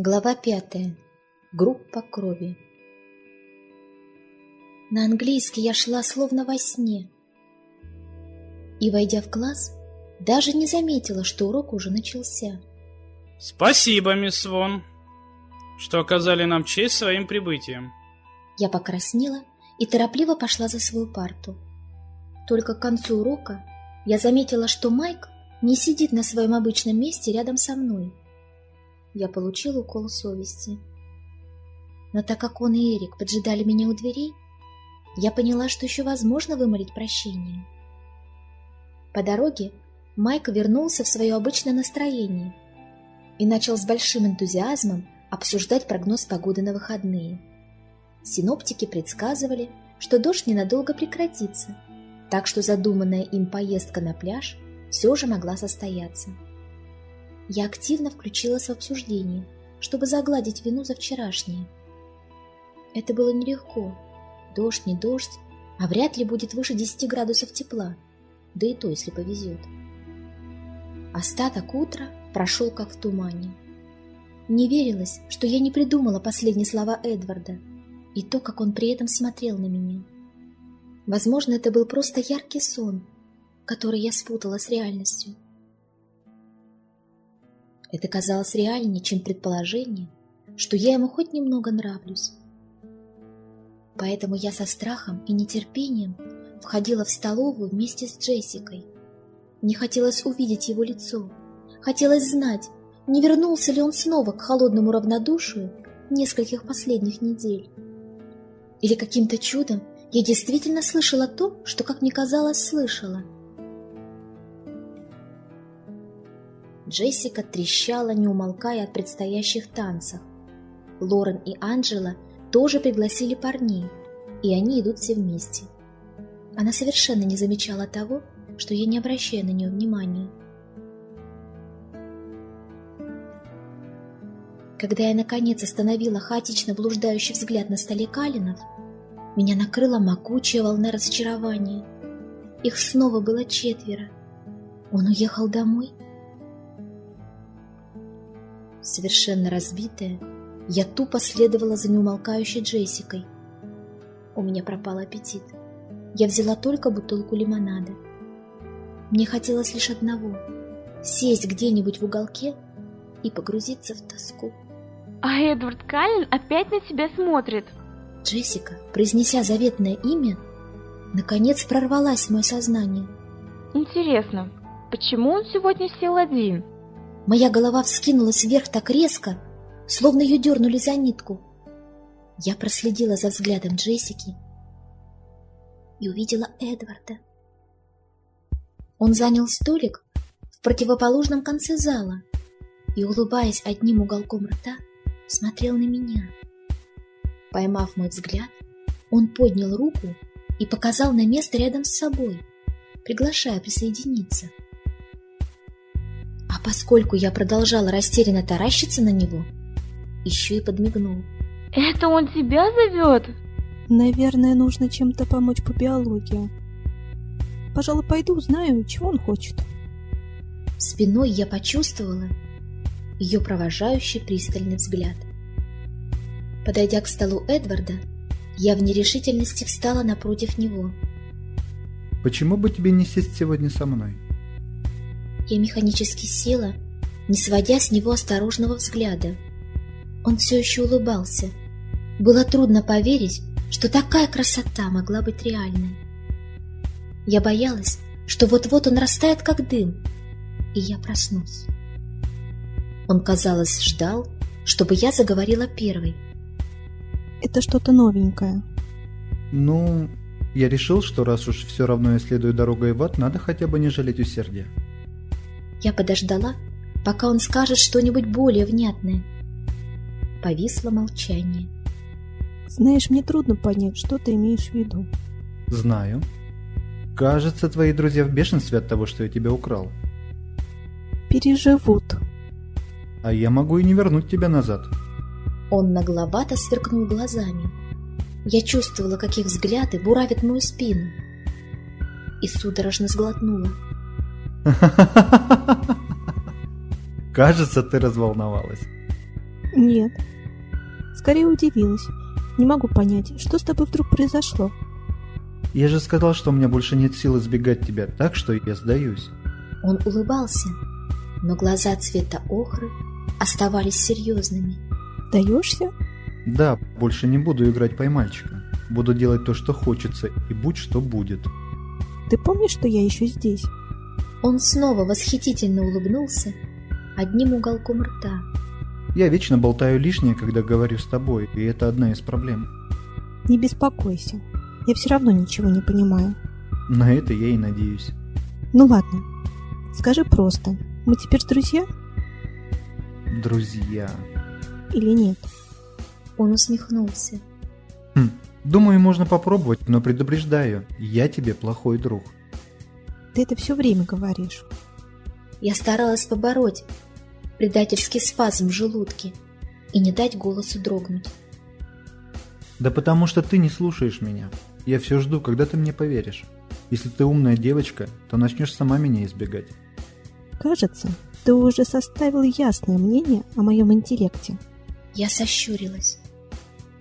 Глава пятая. Группа крови. На английский я шла словно во сне. И, войдя в класс, даже не заметила, что урок уже начался. Спасибо, мисс Вон, что оказали нам честь своим прибытием. Я покраснела и торопливо пошла за свою парту. Только к концу урока я заметила, что Майк не сидит на своем обычном месте рядом со мной. Я получила укол совести. Но так как он и Эрик поджидали меня у дверей, я поняла, что еще возможно вымолить прощение. По дороге Майк вернулся в свое обычное настроение и начал с большим энтузиазмом обсуждать прогноз погоды на выходные. Синоптики предсказывали, что дождь ненадолго прекратится, так что задуманная им поездка на пляж все же могла состояться. Я активно включилась в обсуждение, чтобы загладить вину за вчерашнее. Это было нелегко. Дождь не дождь, а вряд ли будет выше 10 градусов тепла, да и то, если повезет. Остаток утра прошел как в тумане. Не верилось, что я не придумала последние слова Эдварда и то, как он при этом смотрел на меня. Возможно, это был просто яркий сон, который я спутала с реальностью. Это казалось реальнее, чем предположение, что я ему хоть немного нравлюсь. Поэтому я со страхом и нетерпением входила в столовую вместе с Джессикой. Мне хотелось увидеть его лицо, хотелось знать, не вернулся ли он снова к холодному равнодушию нескольких последних недель. Или каким-то чудом я действительно слышала то, что, как мне казалось, слышала – Джессика трещала, не умолкая от предстоящих танцев. Лорен и Анджела тоже пригласили парней, и они идут все вместе. Она совершенно не замечала того, что я не обращаю на нее внимания. Когда я, наконец, остановила хаотично блуждающий взгляд на столе Калинов, меня накрыла могучая волна разочарования. Их снова было четверо. Он уехал домой? Совершенно разбитая, я тупо следовала за неумолкающей Джессикой. У меня пропал аппетит. Я взяла только бутылку лимонада. Мне хотелось лишь одного — сесть где-нибудь в уголке и погрузиться в тоску. А Эдвард Каллен опять на тебя смотрит. Джессика, произнеся заветное имя, наконец прорвалась в мое сознание. Интересно, почему он сегодня сел один? Моя голова вскинулась вверх так резко, словно ее дернули за нитку. Я проследила за взглядом Джессики и увидела Эдварда. Он занял столик в противоположном конце зала и, улыбаясь одним уголком рта, смотрел на меня. Поймав мой взгляд, он поднял руку и показал на место рядом с собой, приглашая присоединиться. А поскольку я продолжала растерянно таращиться на него, еще и подмигнул. Это он тебя зовет? Наверное, нужно чем-то помочь по биологии. Пожалуй, пойду узнаю, чего он хочет. Спиной я почувствовала ее провожающий пристальный взгляд. Подойдя к столу Эдварда, я в нерешительности встала напротив него. «Почему бы тебе не сесть сегодня со мной?» Я механически села, не сводя с него осторожного взгляда. Он все еще улыбался. Было трудно поверить, что такая красота могла быть реальной. Я боялась, что вот-вот он растает, как дым, и я проснусь. Он, казалось, ждал, чтобы я заговорила первой. Это что-то новенькое. Ну, я решил, что раз уж все равно я следую дорогой в ад, надо хотя бы не жалеть усердия. Я подождала, пока он скажет что-нибудь более внятное. Повисло молчание. Знаешь, мне трудно понять, что ты имеешь в виду. Знаю. Кажется, твои друзья в бешенстве от того, что я тебя украл. Переживут. А я могу и не вернуть тебя назад. Он нагловато сверкнул глазами. Я чувствовала, как их взгляды буравят мою спину. И судорожно сглотнула. Кажется, ты разволновалась. Нет. Скорее удивилась. Не могу понять, что с тобой вдруг произошло. Я же сказал, что у меня больше нет сил избегать тебя, так что я сдаюсь. Он улыбался, но глаза цвета охры оставались серьезными. Даешься? Да, больше не буду играть поймальчика. Буду делать то, что хочется, и будь что будет. Ты помнишь, что я еще здесь? Он снова восхитительно улыбнулся одним уголком рта. Я вечно болтаю лишнее, когда говорю с тобой, и это одна из проблем. Не беспокойся. Я все равно ничего не понимаю. На это я и надеюсь. Ну ладно. Скажи просто. Мы теперь друзья Друзья. или нет? Он усмехнулся. Хм, думаю, можно попробовать, но предупреждаю, я тебе плохой друг. Ты это все время говоришь. Я старалась побороть предательский спазм в желудке и не дать голосу дрогнуть. Да потому что ты не слушаешь меня. Я все жду, когда ты мне поверишь. Если ты умная девочка, то начнешь сама меня избегать. Кажется, ты уже составил ясное мнение о моем интеллекте. Я сощурилась.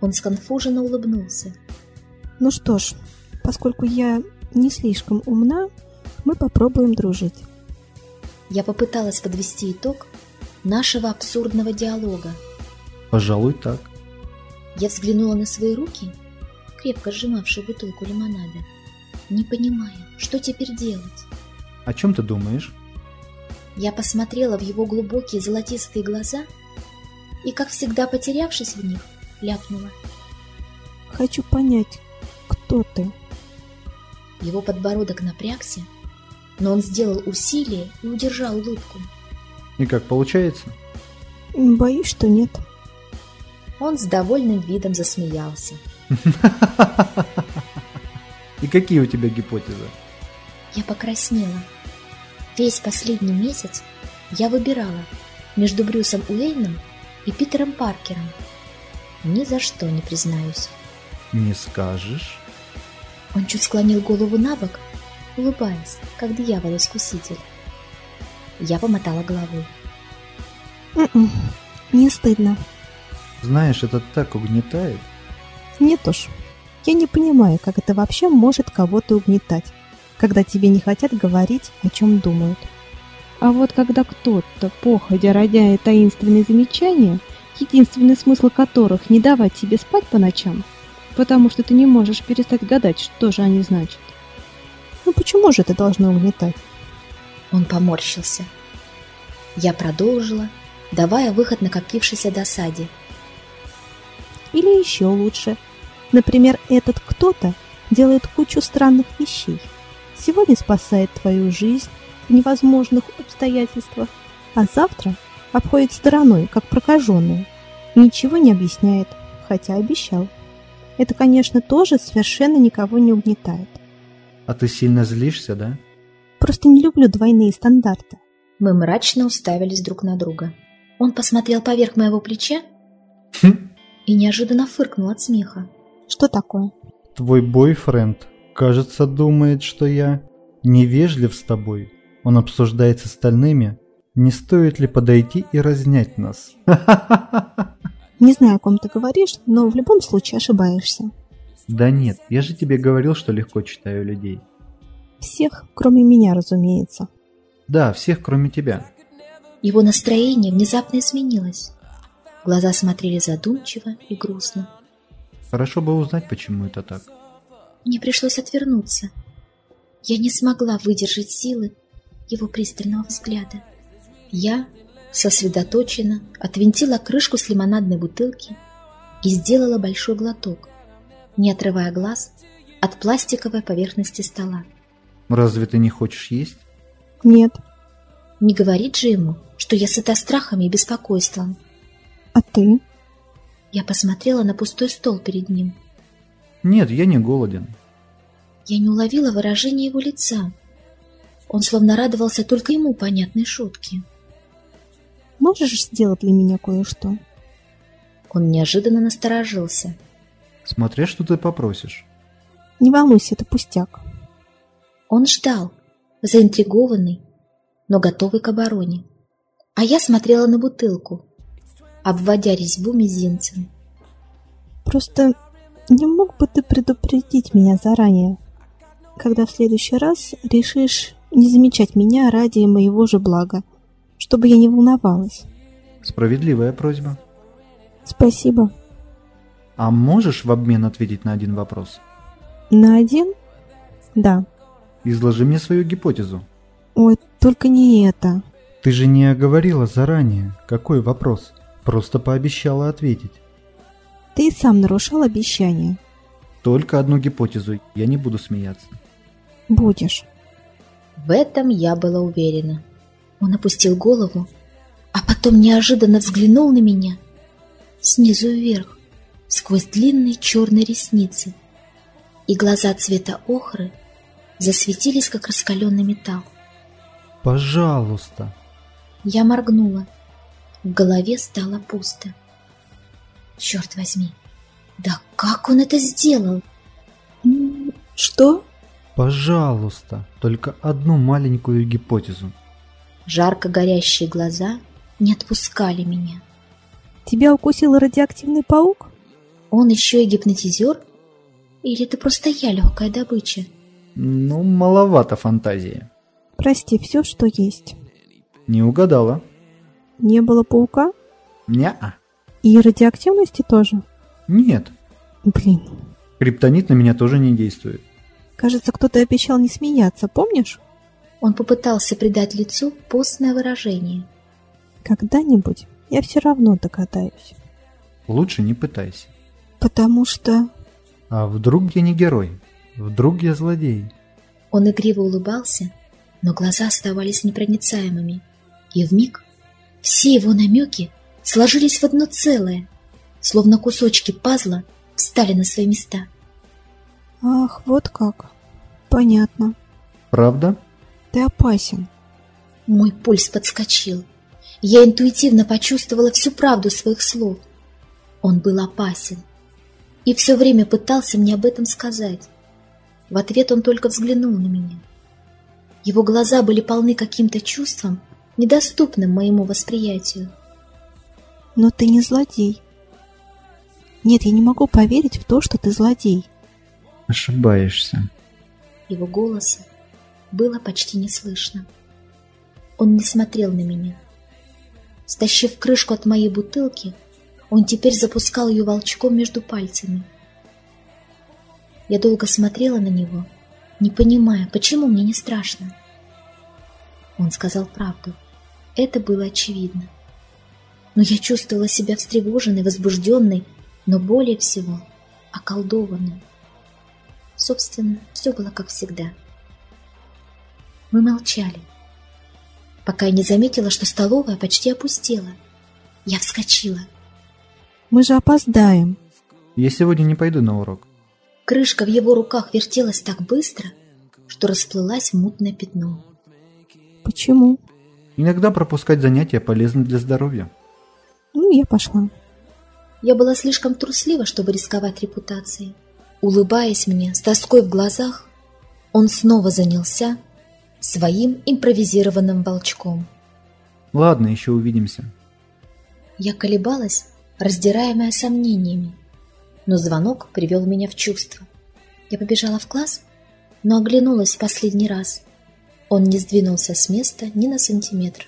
Он сконфуженно улыбнулся. Ну что ж, поскольку я не слишком умна, мы попробуем дружить. Я попыталась подвести итог нашего абсурдного диалога. Пожалуй, так. Я взглянула на свои руки, крепко сжимавшие бутылку лимонада, не понимая, что теперь делать. О чем ты думаешь? Я посмотрела в его глубокие золотистые глаза и, как всегда потерявшись в них, ляпнула. Хочу понять, кто ты. Его подбородок напрягся, но он сделал усилие и удержал улыбку. И как получается? Боюсь, что нет. Он с довольным видом засмеялся. И какие у тебя гипотезы? Я покраснела. Весь последний месяц я выбирала между Брюсом Уэйном и Питером Паркером. Ни за что не признаюсь. Не скажешь? Он чуть склонил голову на бок, улыбаясь, как дьявол-искуситель. Я помотала головой. М-м, Не стыдно. Знаешь, это так угнетает. Нет уж. Я не понимаю, как это вообще может кого-то угнетать, когда тебе не хотят говорить, о чем думают. А вот когда кто-то, походя родяет таинственные замечания, единственный смысл которых не давать тебе спать по ночам, потому что ты не можешь перестать гадать, что же они значат. Ну почему же это должно угнетать? Он поморщился. Я продолжила, давая выход накопившейся досаде. Или еще лучше. Например, этот кто-то делает кучу странных вещей. Сегодня спасает твою жизнь в невозможных обстоятельствах, а завтра обходит стороной, как прокаженную. Ничего не объясняет, хотя обещал. Это, конечно, тоже совершенно никого не угнетает. А ты сильно злишься, да? Просто не люблю двойные стандарты. Мы мрачно уставились друг на друга. Он посмотрел поверх моего плеча Хм. и неожиданно фыркнул от смеха. Что такое? Твой бойфренд, кажется, думает, что я невежлив с тобой. Он обсуждает с остальными, не стоит ли подойти и разнять нас. Не знаю, о ком ты говоришь, но в любом случае ошибаешься. Да нет, я же тебе говорил, что легко читаю людей. Всех, кроме меня, разумеется. Да, всех, кроме тебя. Его настроение внезапно изменилось. Глаза смотрели задумчиво и грустно. Хорошо бы узнать, почему это так. Мне пришлось отвернуться. Я не смогла выдержать силы его пристального взгляда. Я сосредоточенно отвинтила крышку с лимонадной бутылки и сделала большой глоток, не отрывая глаз от пластиковой поверхности стола. Разве ты не хочешь есть? Нет. Не говорит же ему, что я сыта страхами и беспокойством. А ты? Я посмотрела на пустой стол перед ним. Нет, я не голоден. Я не уловила выражения его лица. Он словно радовался только ему понятной шутке. Можешь сделать для меня кое-что? Он неожиданно насторожился. Смотря, что ты попросишь. Не волнуйся, это пустяк. Он ждал, заинтригованный, но готовый к обороне. А я смотрела на бутылку, обводя резьбу мизинцем. Просто не мог бы ты предупредить меня заранее, когда в следующий раз решишь не замечать меня ради моего же блага, чтобы я не волновалась. Справедливая просьба. Спасибо. А можешь в обмен ответить на один вопрос? На один? Да. Изложи мне свою гипотезу. Ой, только не это. Ты же не оговорила заранее, какой вопрос. Просто пообещала ответить. Ты сам нарушал обещание. Только одну гипотезу, я не буду смеяться. Будешь. В этом я была уверена. Он опустил голову, а потом неожиданно взглянул на меня снизу вверх, сквозь длинные черные ресницы, и глаза цвета охры засветились, как раскаленный металл. «Пожалуйста!» Я моргнула. В голове стало пусто. Черт возьми, да как он это сделал? Что? Пожалуйста, только одну маленькую гипотезу. Жарко горящие глаза не отпускали меня. Тебя укусил радиоактивный паук? Он еще и гипнотизер? Или это просто я легкая добыча? Ну, маловато фантазии. Прости, все, что есть. Не угадала. Не было паука? Не-а. И радиоактивности тоже? Нет. Блин. Криптонит на меня тоже не действует. Кажется, кто-то обещал не смеяться, помнишь? Он попытался придать лицу постное выражение. Когда-нибудь я все равно догадаюсь. Лучше не пытайся. Потому что... А вдруг я не герой? Вдруг я злодей? Он игриво улыбался, но глаза оставались непроницаемыми. И вмиг все его намеки сложились в одно целое, словно кусочки пазла встали на свои места. Ах, вот как. Понятно. Правда? Ты опасен. Мой пульс подскочил. Я интуитивно почувствовала всю правду своих слов. Он был опасен. И все время пытался мне об этом сказать. В ответ он только взглянул на меня. Его глаза были полны каким-то чувством, недоступным моему восприятию. Но ты не злодей. Нет, я не могу поверить в то, что ты злодей. Ошибаешься. Его голоса было почти не слышно. Он не смотрел на меня. Стащив крышку от моей бутылки, он теперь запускал ее волчком между пальцами. Я долго смотрела на него, не понимая, почему мне не страшно. Он сказал правду. Это было очевидно. Но я чувствовала себя встревоженной, возбужденной, но более всего околдованной. Собственно, все было как всегда. Мы молчали, пока я не заметила, что столовая почти опустела. Я вскочила. Мы же опоздаем. Я сегодня не пойду на урок. Крышка в его руках вертелась так быстро, что расплылась в мутное пятно. Почему? Иногда пропускать занятия полезно для здоровья. Ну, я пошла. Я была слишком труслива, чтобы рисковать репутацией. Улыбаясь мне, с тоской в глазах, он снова занялся своим импровизированным волчком. Ладно, еще увидимся. Я колебалась, раздираемая сомнениями, но звонок привел меня в чувство. Я побежала в класс, но оглянулась в последний раз. Он не сдвинулся с места ни на сантиметр.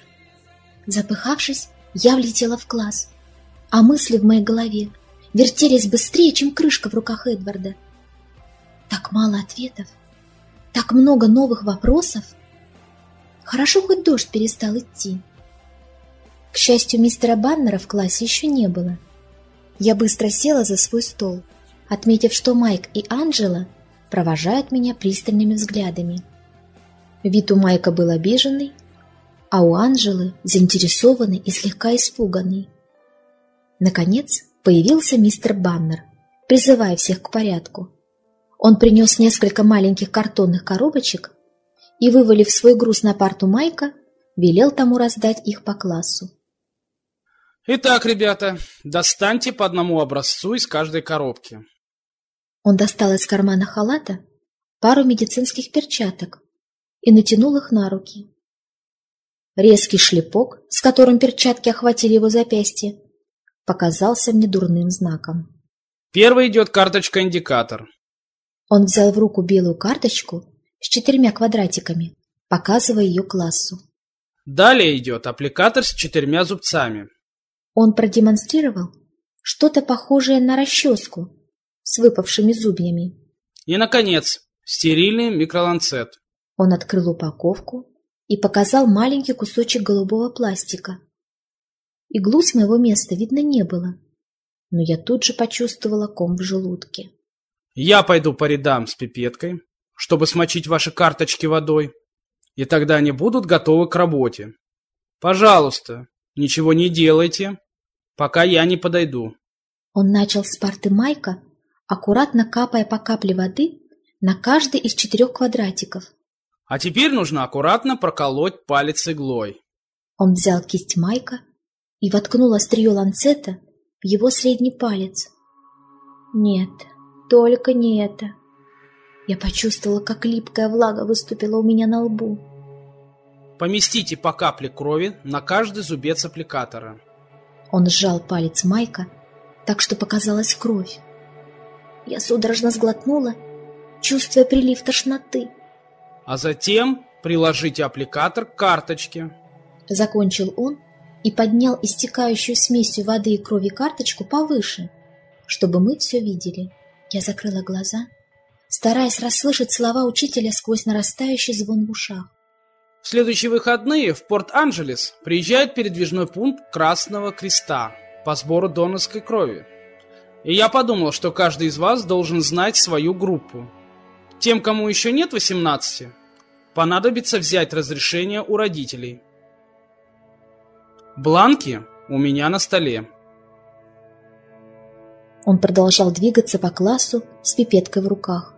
Запыхавшись, я влетела в класс, а мысли в моей голове вертелись быстрее, чем крышка в руках Эдварда. Так мало ответов, так много новых вопросов. Хорошо, хоть дождь перестал идти. К счастью, мистера Баннера в классе еще не было. Я быстро села за свой стол, отметив, что Майк и Анджела провожают меня пристальными взглядами. Вид у Майка был обиженный, а у Анжелы заинтересованный и слегка испуганный. Наконец появился мистер Баннер, призывая всех к порядку. Он принес несколько маленьких картонных коробочек и, вывалив свой груз на парту Майка, велел тому раздать их по классу. Итак, ребята, достаньте по одному образцу из каждой коробки. Он достал из кармана халата пару медицинских перчаток и натянул их на руки. Резкий шлепок, с которым перчатки охватили его запястье, показался мне дурным знаком. Первый идет карточка-индикатор. Он взял в руку белую карточку с четырьмя квадратиками, показывая ее классу. Далее идет аппликатор с четырьмя зубцами. Он продемонстрировал что-то похожее на расческу с выпавшими зубьями. И, наконец, стерильный микроланцет. Он открыл упаковку и показал маленький кусочек голубого пластика. Иглу с моего места видно не было, но я тут же почувствовала ком в желудке. Я пойду по рядам с пипеткой, чтобы смочить ваши карточки водой, и тогда они будут готовы к работе. Пожалуйста, ничего не делайте, пока я не подойду. Он начал с парты Майка, аккуратно капая по капле воды на каждый из четырех квадратиков. А теперь нужно аккуратно проколоть палец иглой. Он взял кисть Майка и воткнул острие ланцета в его средний палец. Нет, только не это. Я почувствовала, как липкая влага выступила у меня на лбу. Поместите по капле крови на каждый зубец аппликатора. Он сжал палец Майка, так что показалась кровь. Я судорожно сглотнула, чувствуя прилив тошноты. А затем приложите аппликатор к карточке. Закончил он и поднял истекающую смесью воды и крови карточку повыше, чтобы мы все видели. Я закрыла глаза, стараясь расслышать слова учителя сквозь нарастающий звон в ушах. Следующие выходные в Порт-Анджелес приезжает передвижной пункт Красного Креста по сбору донорской крови. И я подумал, что каждый из вас должен знать свою группу. Тем, кому еще нет 18, понадобится взять разрешение у родителей. Бланки у меня на столе. Он продолжал двигаться по классу с пипеткой в руках.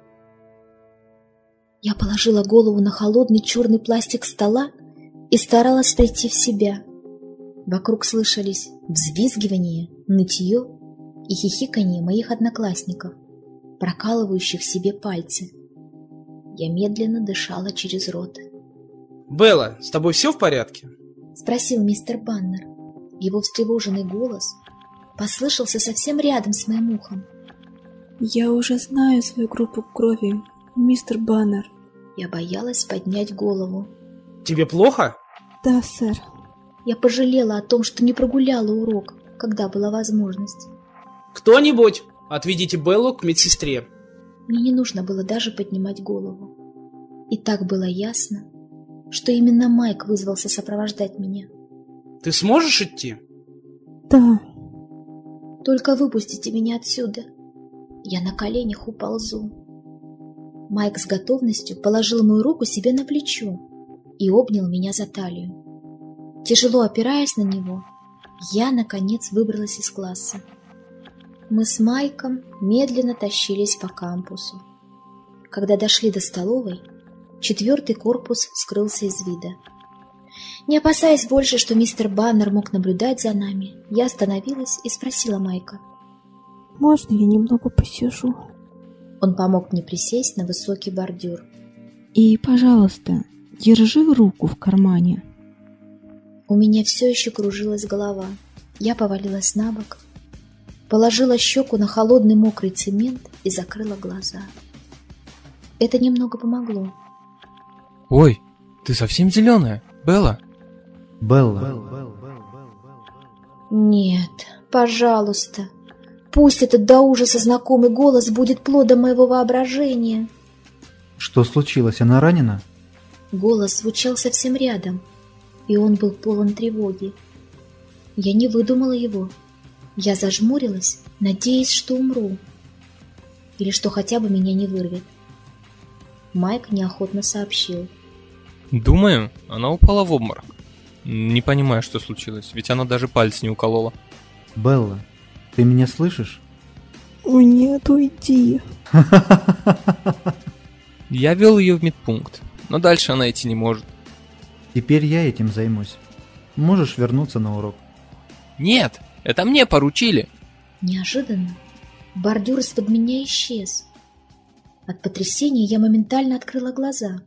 Я положила голову на холодный черный пластик стола и старалась прийти в себя. Вокруг слышались взвизгивание, нытье и хихиканье моих одноклассников, прокалывающих себе пальцы. Я медленно дышала через рот. «Белла, с тобой все в порядке?» — спросил мистер Баннер. Его встревоженный голос послышался совсем рядом с моим ухом. «Я уже знаю свою группу крови, мистер Баннер». Я боялась поднять голову. «Тебе плохо?» «Да, сэр». Я пожалела о том, что не прогуляла урок, когда была возможность. «Кто-нибудь, отведите Беллу к медсестре». Мне не нужно было даже поднимать голову. И так было ясно, что именно Майк вызвался сопровождать меня. «Ты сможешь идти?» «Да». «Только выпустите меня отсюда. Я на коленях уползу». Майк с готовностью положил мою руку себе на плечо и обнял меня за талию. Тяжело опираясь на него, я, наконец, выбралась из класса. Мы с Майком медленно тащились по кампусу. Когда дошли до столовой, четвертый корпус скрылся из вида. Не опасаясь больше, что мистер Баннер мог наблюдать за нами, я остановилась и спросила Майка. «Можно я немного посижу?» Он помог мне присесть на высокий бордюр. И, пожалуйста, держи руку в кармане. У меня все еще кружилась голова. Я повалилась на бок, положила щеку на холодный мокрый цемент и закрыла глаза. Это немного помогло. Ой, ты совсем зеленая, Белла? Белла. Нет, пожалуйста. Пусть этот до ужаса знакомый голос будет плодом моего воображения. Что случилось? Она ранена? Голос звучал совсем рядом, и он был полон тревоги. Я не выдумала его. Я зажмурилась, надеясь, что умру. Или что хотя бы меня не вырвет. Майк неохотно сообщил. Думаю, она упала в обморок. Не понимаю, что случилось, ведь она даже палец не уколола. Белла, ты меня слышишь? О нет, уйди. Я вел ее в медпункт, но дальше она идти не может. Теперь я этим займусь. Можешь вернуться на урок. Нет, это мне поручили. Неожиданно бордюр из-под меня исчез. От потрясения я моментально открыла глаза.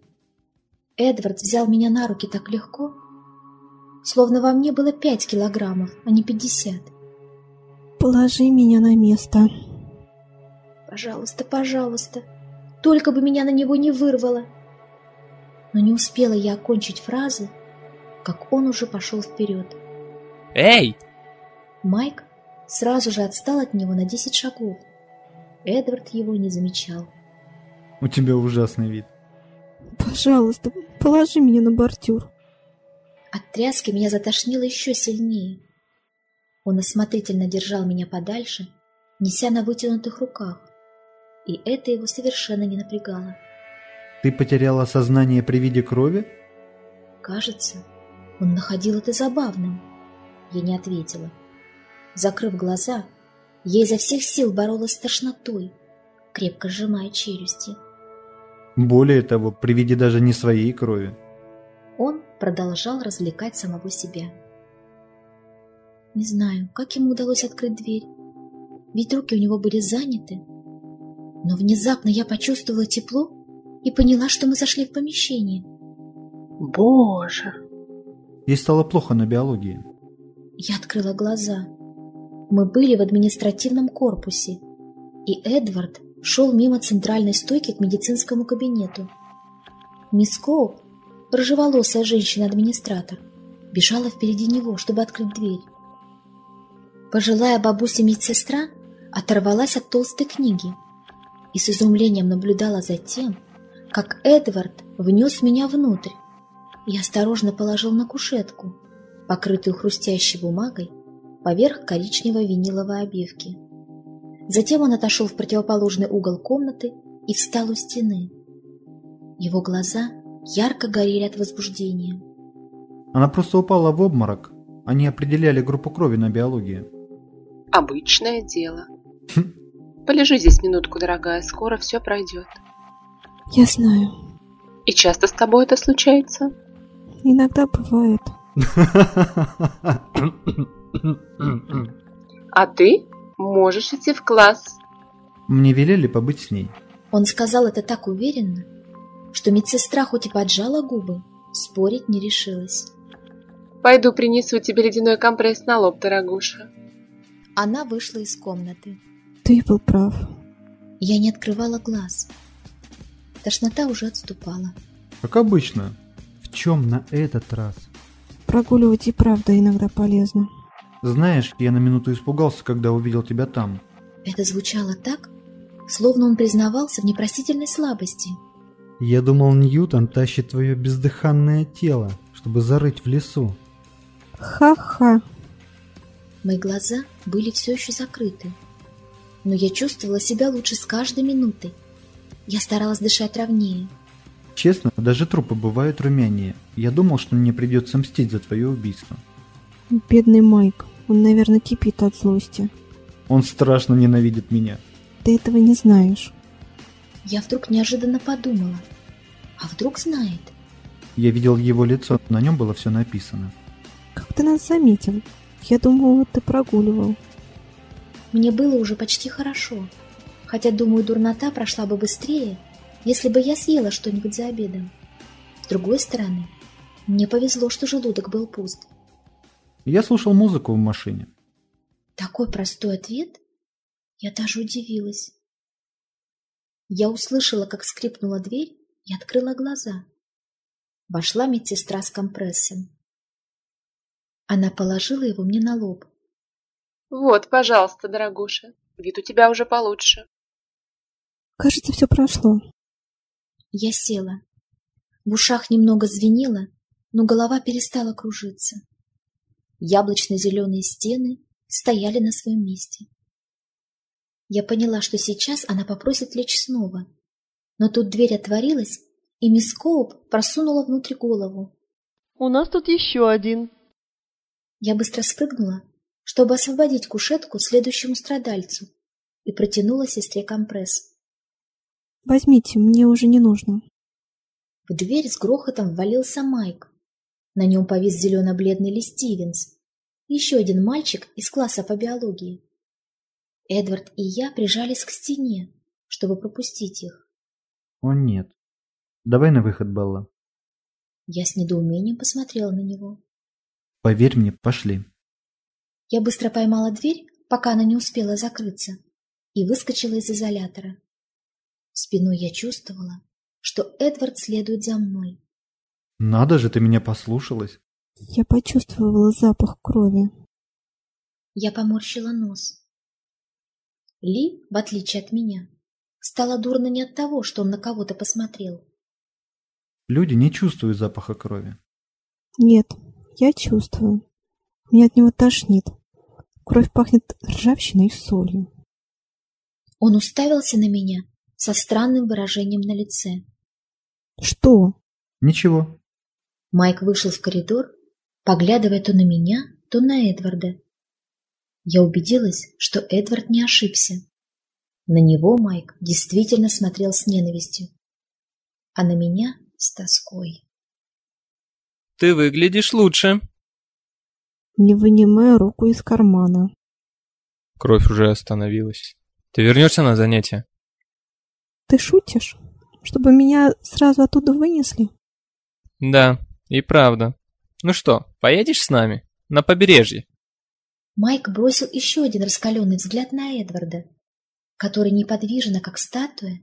Эдвард взял меня на руки так легко, словно во мне было пять килограммов, а не пятьдесят. Положи меня на место. Пожалуйста, пожалуйста, только бы меня на него не вырвало. Но не успела я окончить фразу, как он уже пошел вперед. Эй! Майк сразу же отстал от него на 10 шагов. Эдвард его не замечал. У тебя ужасный вид. Пожалуйста, положи меня на бордюр. От тряски меня затошнило еще сильнее. Он осмотрительно держал меня подальше, неся на вытянутых руках, и это его совершенно не напрягало. Ты потеряла сознание при виде крови? Кажется, он находил это забавным. Я не ответила. Закрыв глаза, я изо всех сил боролась с тошнотой, крепко сжимая челюсти. Более того, при виде даже не своей крови. Он продолжал развлекать самого себя. Не знаю, как ему удалось открыть дверь, ведь руки у него были заняты. Но внезапно я почувствовала тепло и поняла, что мы зашли в помещение. Боже! Ей стало плохо на биологии. Я открыла глаза. Мы были в административном корпусе, и Эдвард шел мимо центральной стойки к медицинскому кабинету. Мисс Коуп, рыжеволосая женщина-администратор, бежала впереди него, чтобы открыть дверь. Пожилая бабуся-медсестра оторвалась от толстой книги и с изумлением наблюдала за тем, как Эдвард внес меня внутрь и осторожно положил на кушетку, покрытую хрустящей бумагой, поверх коричневой виниловой обивки. Затем он отошел в противоположный угол комнаты и встал у стены. Его глаза ярко горели от возбуждения. Она просто упала в обморок. Они определяли группу крови на биологии. Обычное дело. Полежи здесь минутку, дорогая, скоро все пройдет. Я знаю. И часто с тобой это случается? Иногда бывает. А ты можешь идти в класс. Мне велели побыть с ней. Он сказал это так уверенно, что медсестра хоть и поджала губы, спорить не решилась. Пойду принесу тебе ледяной компресс на лоб, дорогуша. Она вышла из комнаты. Ты был прав. Я не открывала глаз. Тошнота уже отступала. Как обычно. В чем на этот раз? Прогуливать и правда иногда полезно. Знаешь, я на минуту испугался, когда увидел тебя там. Это звучало так, словно он признавался в непростительной слабости. Я думал, Ньютон тащит твое бездыханное тело, чтобы зарыть в лесу. Ха-ха. Мои глаза были все еще закрыты, но я чувствовала себя лучше с каждой минутой. Я старалась дышать ровнее. Честно, даже трупы бывают румянее. Я думал, что мне придется мстить за твое убийство. Бедный Майк. Он, наверное, кипит от злости. Он страшно ненавидит меня. Ты этого не знаешь. Я вдруг неожиданно подумала. А вдруг знает? Я видел его лицо, на нем было все написано. Как ты нас заметил? Я думала, ты прогуливал. Мне было уже почти хорошо. Хотя, думаю, дурнота прошла бы быстрее, если бы я съела что-нибудь за обедом. С другой стороны, мне повезло, что желудок был пуст. Я слушал музыку в машине. Такой простой ответ? Я даже удивилась. Я услышала, как скрипнула дверь и открыла глаза. Вошла медсестра с компрессом. Она положила его мне на лоб. Вот, пожалуйста, дорогуша, вид у тебя уже получше. Кажется, все прошло. Я села. В ушах немного звенело, но голова перестала кружиться. Яблочно-зеленые стены стояли на своем месте. Я поняла, что сейчас она попросит лечь снова. Но тут дверь отворилась, и мисс Коуп просунула внутрь голову. «У нас тут еще один». Я быстро спрыгнула, чтобы освободить кушетку следующему страдальцу, и протянула сестре компресс. «Возьмите, мне уже не нужно». В дверь с грохотом ввалился Майк. На нем повис зелено-бледный Ли Стивенс, еще один мальчик из класса по биологии. Эдвард и я прижались к стене, чтобы пропустить их. О нет. Давай на выход, Белла. Я с недоумением посмотрела на него. Поверь мне, пошли. Я быстро поймала дверь, пока она не успела закрыться, и выскочила из изолятора. Спиной я чувствовала, что Эдвард следует за мной. Надо же, ты меня послушалась. Я почувствовала запах крови. Я поморщила нос. Ли, в отличие от меня, стало дурно не от того, что он на кого-то посмотрел. Люди не чувствуют запаха крови. Нет, я чувствую. Меня от него тошнит. Кровь пахнет ржавчиной и солью. Он уставился на меня со странным выражением на лице. Что? Ничего. Майк вышел в коридор, поглядывая то на меня, то на Эдварда. Я убедилась, что Эдвард не ошибся. На него Майк действительно смотрел с ненавистью, а на меня с тоской. Ты выглядишь лучше. Не вынимая руку из кармана. Кровь уже остановилась. Ты вернешься на занятия? Ты шутишь? Чтобы меня сразу оттуда вынесли? Да, и правда. Ну что, поедешь с нами? На побережье? Майк бросил еще один раскаленный взгляд на Эдварда, который неподвижно, как статуя,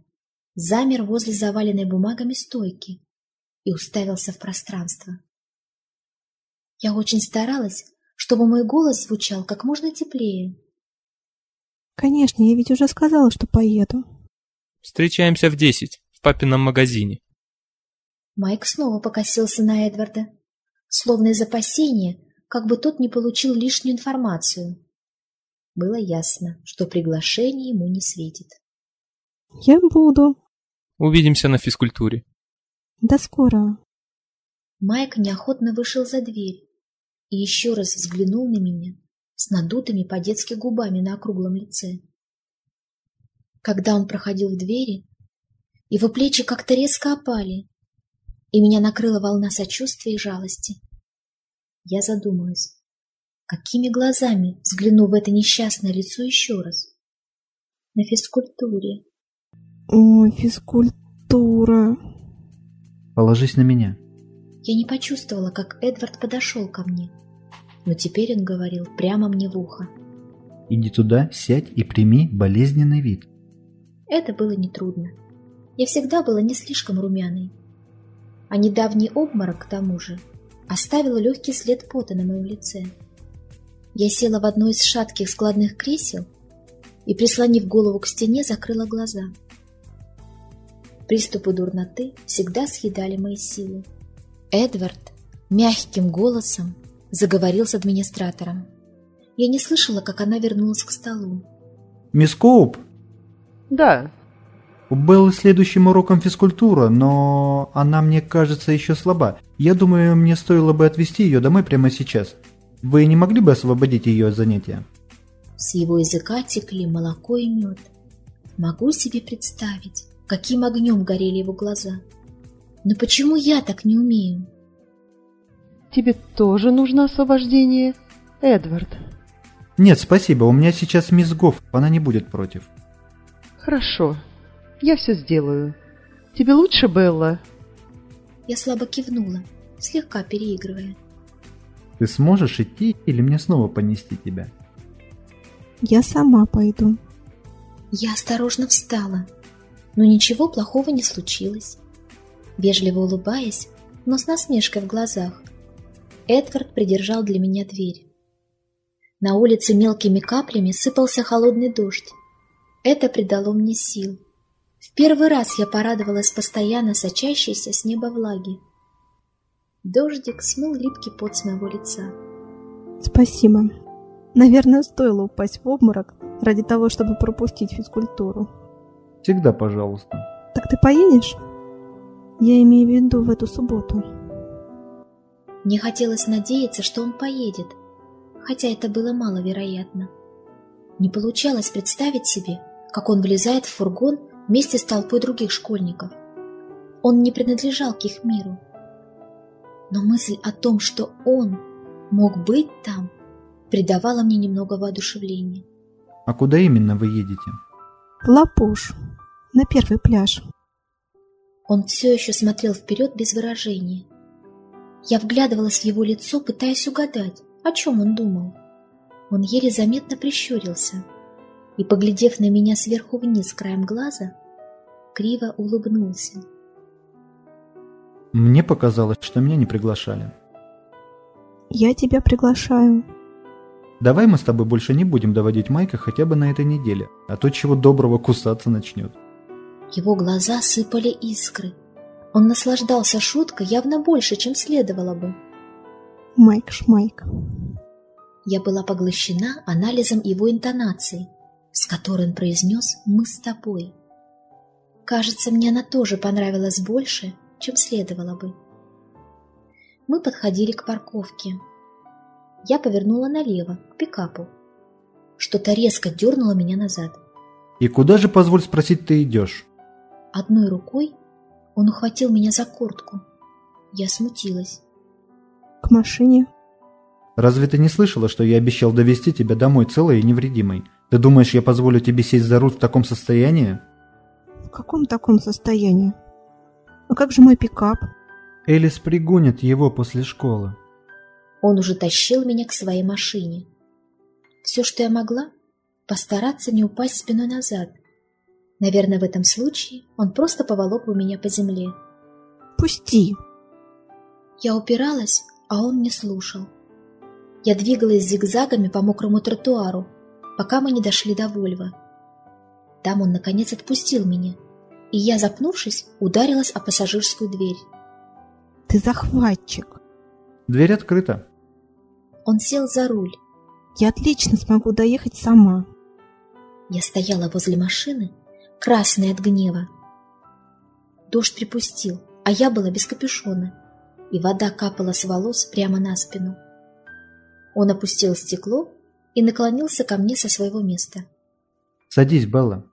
замер возле заваленной бумагами стойки и уставился в пространство. Я очень старалась, чтобы мой голос звучал как можно теплее. Конечно, я ведь уже сказала, что поеду. Встречаемся в десять, в папином магазине. Майк снова покосился на Эдварда, словно из опасения, как бы тот не получил лишнюю информацию. Было ясно, что приглашение ему не светит. Я буду. Увидимся на физкультуре. До скорого. Майк неохотно вышел за дверь и еще раз взглянул на меня с надутыми по-детски губами на округлом лице. Когда он проходил в двери, его плечи как-то резко опали, и меня накрыла волна сочувствия и жалости. Я задумалась, какими глазами взгляну в это несчастное лицо еще раз. На физкультуре. Ой, физкультура. Положись на меня. Я не почувствовала, как Эдвард подошел ко мне, но теперь он говорил прямо мне в ухо. Иди туда, сядь и прими болезненный вид. Это было нетрудно. Я всегда была не слишком румяной. А недавний обморок, к тому же, оставил легкий след пота на моем лице. Я села в одно из шатких складных кресел и, прислонив голову к стене, закрыла глаза. Приступы дурноты всегда съедали мои силы. Эдвард мягким голосом заговорил с администратором. Я не слышала, как она вернулась к столу. Мисс Коуп? Да. У Беллы следующим уроком физкультура, но она, мне кажется, еще слаба. Я думаю, мне стоило бы отвезти ее домой прямо сейчас. Вы не могли бы освободить ее от занятия? С его языка текли молоко и мед. Могу себе представить, каким огнем горели его глаза. Но почему я так не умею? Тебе тоже нужно освобождение, Эдвард? Нет, спасибо, у меня сейчас мисс Гофф, она не будет против. Хорошо, я все сделаю. Тебе лучше, Белла? Я слабо кивнула, слегка переигрывая. Ты сможешь идти или мне снова понести тебя? Я сама пойду. Я осторожно встала, но ничего плохого не случилось. Вежливо улыбаясь, но с насмешкой в глазах, Эдвард придержал для меня дверь. На улице мелкими каплями сыпался холодный дождь. Это придало мне сил. В первый раз я порадовалась постоянно сочащейся с неба влаги. Дождик смыл липкий пот с моего лица. Спасибо. Наверное, стоило упасть в обморок ради того, чтобы пропустить физкультуру. Всегда пожалуйста. Так ты поедешь? Я имею в виду в эту субботу. Мне хотелось надеяться, что он поедет, хотя это было маловероятно. Не получалось представить себе, как он влезает в фургон вместе с толпой других школьников. Он не принадлежал к их миру. Но мысль о том, что он мог быть там, придавала мне немного воодушевления. А куда именно вы едете? В Лапуш, на первый пляж. Он все еще смотрел вперед без выражения. Я вглядывалась в его лицо, пытаясь угадать, о чем он думал. Он еле заметно прищурился и, поглядев на меня сверху вниз краем глаза, криво улыбнулся. Мне показалось, что меня не приглашали. Я тебя приглашаю. Давай мы с тобой больше не будем доводить Майка хотя бы на этой неделе, а то чего доброго кусаться начнет. Его глаза сыпали искры. Он наслаждался шуткой явно больше, чем следовало бы. Майк Шмайк. Я была поглощена анализом его интонации, с которой он произнес «мы с тобой». Кажется, мне она тоже понравилась больше, чем следовало бы. Мы подходили к парковке. Я повернула налево, к пикапу. Что-то резко дернуло меня назад. И куда же, позволь спросить, ты идешь? Одной рукой он ухватил меня за куртку. Я смутилась. К машине. Разве ты не слышала, что я обещал довести тебя домой целой и невредимой? Ты думаешь, я позволю тебе сесть за руль в таком состоянии? В каком таком состоянии? А как же мой пикап? Элис пригонит его после школы. Он уже тащил меня к своей машине. Все, что я могла, постараться не упасть спиной назад. Наверное, в этом случае он просто поволок бы меня по земле. Пусти. Я упиралась, а он не слушал. Я двигалась зигзагами по мокрому тротуару, пока мы не дошли до Вольва. Там он, наконец, отпустил меня, и я, запнувшись, ударилась о пассажирскую дверь. Ты захватчик. Дверь открыта. Он сел за руль. Я отлично смогу доехать сама. Я стояла возле машины, красная от гнева. Дождь припустил, а я была без капюшона, и вода капала с волос прямо на спину. Он опустил стекло и наклонился ко мне со своего места. «Садись, Белла».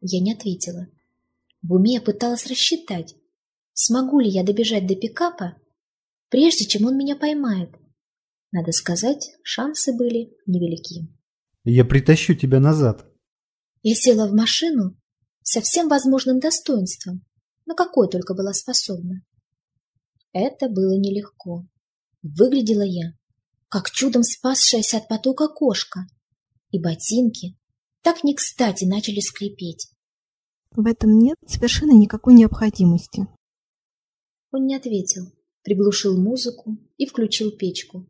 Я не ответила. В уме я пыталась рассчитать, смогу ли я добежать до пикапа, прежде чем он меня поймает. Надо сказать, шансы были невелики. «Я притащу тебя назад». Я села в машину со всем возможным достоинством, на какое только была способна. Это было нелегко. Выглядела я, как чудом спасшаяся от потока кошка, и ботинки так не кстати начали скрипеть. В этом нет совершенно никакой необходимости. Он не ответил, приглушил музыку и включил печку.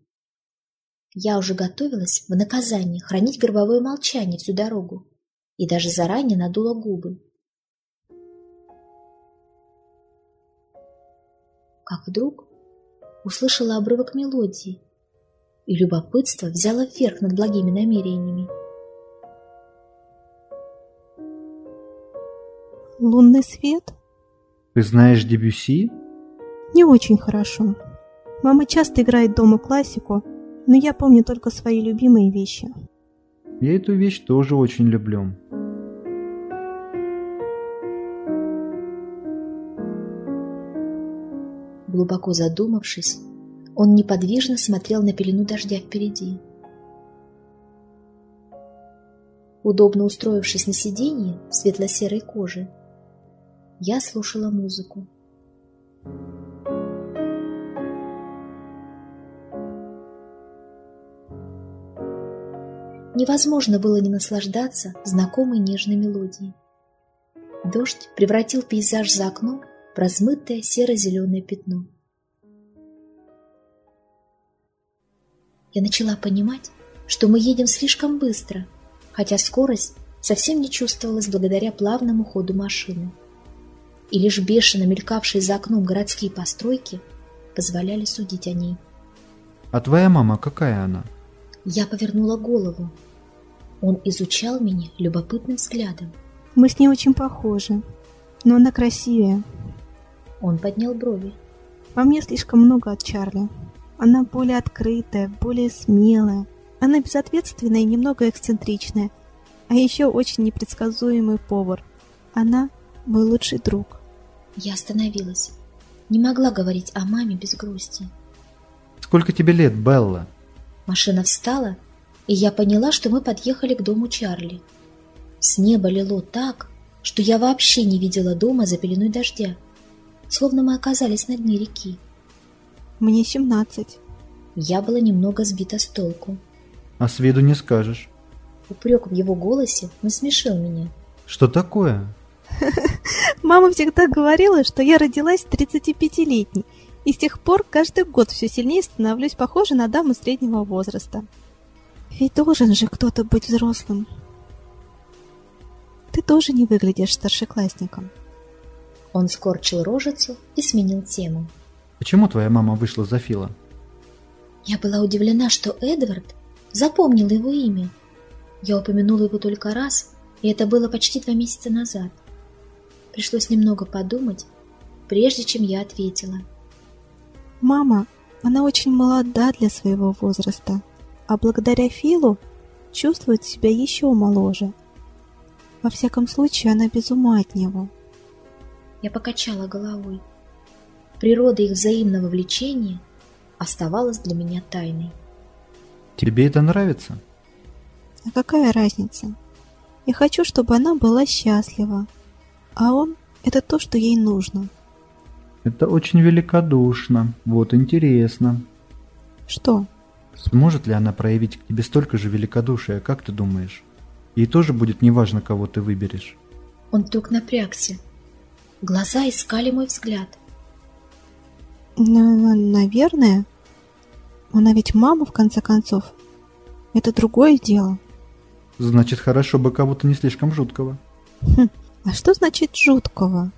Я уже готовилась в наказание хранить гробовое молчание всю дорогу и даже заранее надула губы. Как вдруг услышала обрывок мелодии, и любопытство взяло вверх над благими намерениями. Лунный свет? Ты знаешь Дебюси? Не очень хорошо. Мама часто играет дома классику, но я помню только свои любимые вещи. Я эту вещь тоже очень люблю. Глубоко задумавшись, он неподвижно смотрел на пелену дождя впереди. Удобно устроившись на сиденье светло-серой коже, я слушала музыку. Невозможно было не наслаждаться знакомой нежной мелодией. Дождь превратил пейзаж за окном в размытое серо-зеленое пятно. Я начала понимать, что мы едем слишком быстро, хотя скорость совсем не чувствовалась благодаря плавному ходу машины. И лишь бешено мелькавшие за окном городские постройки позволяли судить о ней. А твоя мама какая она? Я повернула голову. Он изучал меня любопытным взглядом. Мы с ней очень похожи, но она красивее. Он поднял брови. Во мне слишком много от Чарли. Она более открытая, более смелая. Она безответственная и немного эксцентричная. А еще очень непредсказуемый повар. Она мой лучший друг. Я остановилась. Не могла говорить о маме без грусти. Сколько тебе лет, Белла? Машина встала, и я поняла, что мы подъехали к дому Чарли. С неба лило так, что я вообще не видела дома за пеленой дождя, словно мы оказались на дне реки. Мне семнадцать. Я была немного сбита с толку. А с виду не скажешь. Упрек в его голосе насмешил меня. Что такое? Мама всегда говорила, что я родилась 35-летней, и с тех пор каждый год все сильнее становлюсь похожа на даму среднего возраста. Ведь должен же кто-то быть взрослым. Ты тоже не выглядишь старшеклассником. Он скорчил рожицу и сменил тему. Почему твоя мама вышла за Фила? Я была удивлена, что Эдвард запомнил его имя. Я упомянула его только раз, и это было почти два месяца назад. Пришлось немного подумать, прежде чем я ответила. Мама, она очень молода для своего возраста, а благодаря Филу чувствует себя еще моложе. Во всяком случае, она без ума от него. Я покачала головой. Природа их взаимного влечения оставалась для меня тайной. Тебе это нравится? А какая разница? Я хочу, чтобы она была счастлива, а он — это то, что ей нужно. Это очень великодушно. Вот интересно. Что? Сможет ли она проявить к тебе столько же великодушия, как ты думаешь? Ей тоже будет неважно, кого ты выберешь. Он вдруг напрягся. Глаза искали мой взгляд. Ну, наверное. Она ведь мама, в конце концов. Это другое дело. Значит, хорошо бы кого-то не слишком жуткого. Хм, а что значит жуткого?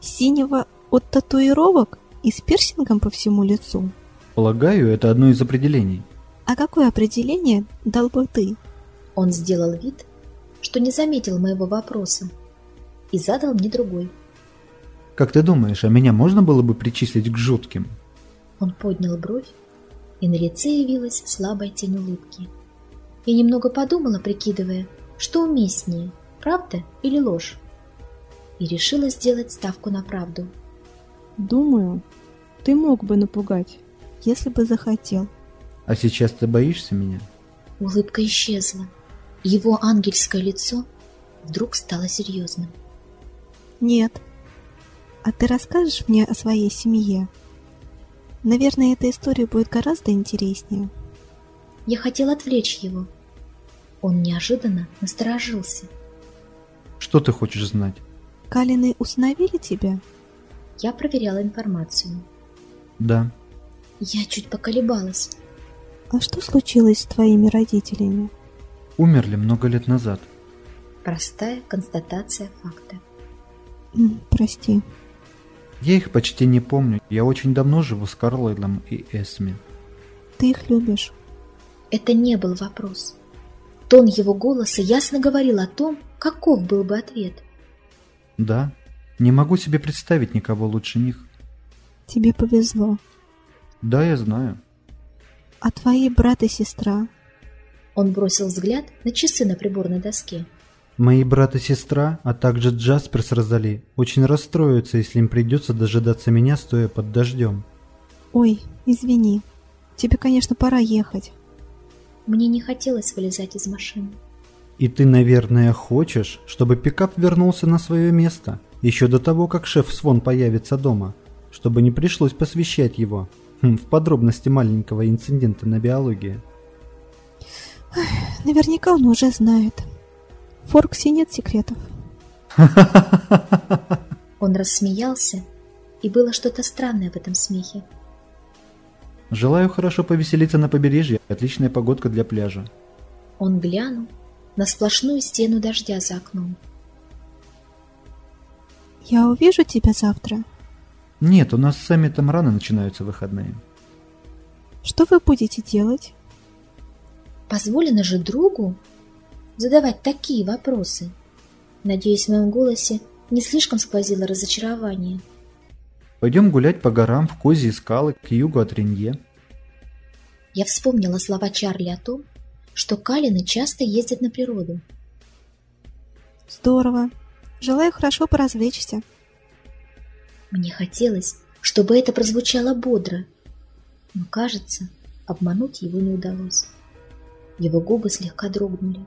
Синего от татуировок и с пирсингом по всему лицу? Полагаю, это одно из определений. А какое определение дал бы ты? Он сделал вид, что не заметил моего вопроса и задал мне другой. Как ты думаешь, а меня можно было бы причислить к жутким? Он поднял бровь, и на лице явилась слабая тень улыбки. Я немного подумала, прикидывая, что уместнее, правда или ложь, и решила сделать ставку на правду. Думаю, ты мог бы напугать, если бы захотел. А сейчас ты боишься меня? Улыбка исчезла. Его ангельское лицо вдруг стало серьезным. Нет. А ты расскажешь мне о своей семье? Наверное, эта история будет гораздо интереснее. Я хотел отвлечь его. Он неожиданно насторожился. Что ты хочешь знать? Калины установили тебя? Я проверяла информацию. Да. Я чуть поколебалась. А что случилось с твоими родителями? Умерли много лет назад. Простая констатация факта. М, Прости. Я их почти не помню. Я очень давно живу с Карлайлом и Эсми. Ты их любишь. Это не был вопрос. Тон его голоса ясно говорил о том, каков был бы ответ. Да. Не могу себе представить никого лучше них. Тебе повезло. Да, я знаю. А твои брат и сестра? Он бросил взгляд на часы на приборной доске. Мои брат и сестра, а также Джаспер с Розали, очень расстроятся, если им придется дожидаться меня, стоя под дождем. Ой, извини. Тебе, конечно, пора ехать. Мне не хотелось вылезать из машины. И ты, наверное, хочешь, чтобы пикап вернулся на свое место, еще до того, как шеф Свон появится дома, чтобы не пришлось посвящать его хм, в подробности маленького инцидента на биологии. Наверняка он уже знает. В Форксе нет секретов. Он рассмеялся, и было что-то странное в этом смехе. Желаю хорошо повеселиться на побережье, отличная погодка для пляжа. Он глянул на сплошную стену дождя за окном. Я увижу тебя завтра. Нет, у нас с саммитом рано начинаются выходные. Что вы будете делать? Позволено же другу задавать такие вопросы. Надеюсь, в моем голосе не слишком сквозило разочарование. Пойдем гулять по горам в Козьи скалы к югу от Ренье. Я вспомнила слова Чарли о том, что Калины часто ездят на природу. Здорово. Желаю хорошо поразвлечься. Мне хотелось, чтобы это прозвучало бодро, но, кажется, обмануть его не удалось. Его губы слегка дрогнули.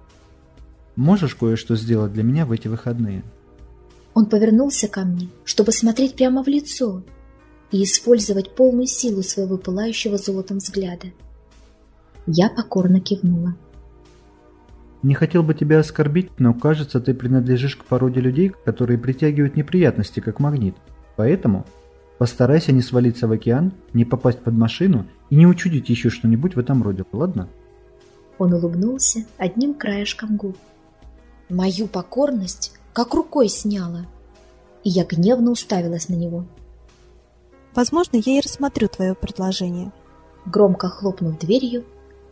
Можешь кое-что сделать для меня в эти выходные? Он повернулся ко мне, чтобы смотреть прямо в лицо и использовать полную силу своего пылающего золотом взгляда. Я покорно кивнула. Не хотел бы тебя оскорбить, но кажется, ты принадлежишь к породе людей, которые притягивают неприятности, как магнит. Поэтому постарайся не свалиться в океан, не попасть под машину и не учудить еще что-нибудь в этом роде, ладно? Он улыбнулся одним краешком губ. Мою покорность как рукой сняла, и я гневно уставилась на него. Возможно, я и рассмотрю твое предложение. Громко хлопнув дверью,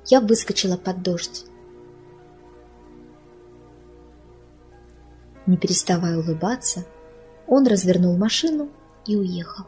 я выскочила под дождь. Не переставая улыбаться, он развернул машину и уехал.